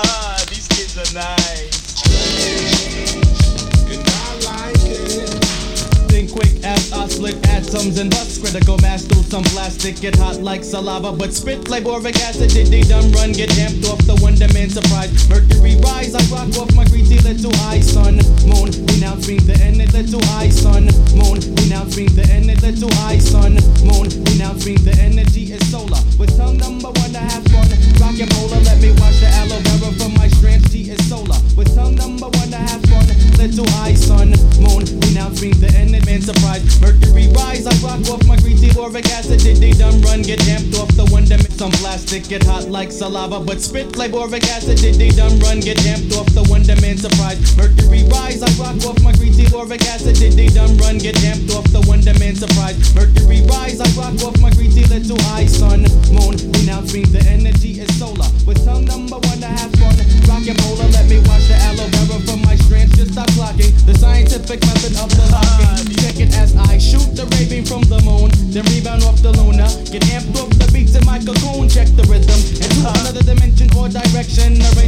Ah, these kids are nice. Think quick as I split atoms and critical mass through some plastic. Get hot like saliva, but spit like boric acid. Did they dumb run? Get amped off the wonderment surprise. Mercury rise, I rock off my greasy little eye, sun. Moon, renounce me the end, it little eye, sun. Moon, renounce me the end, it little sun. Moon, renounce the energy is solar. With tongue number one to have. Let me watch the aloe vera from my strands. G is solar. With tongue number one to have fun. Little eye, sun. Moon, renounce me the man. Mercury rise, I rock off my greasy run? Get off the. Some hot like saliva, but spit like boric acid. Did they dumb run? Get amped off the wonderment surprise. Mercury rise, I rock off my greasy boric acid. Did they dumb run? Get amped off the wonderment surprise. Mercury rise, I rock off my greasy little eye, sun. Moon, renounce me the energy is solar. With tongue number one to have fun. Rock and polar, let me watch the aloe vera from my strands. Just stop clocking the scientific method of the locking. Check it as I shoot the ray beam from the moon, then rebound off the lunar. Get amped off the beats in my cocoon. Check the rhythm into another dimension or direction. Arrange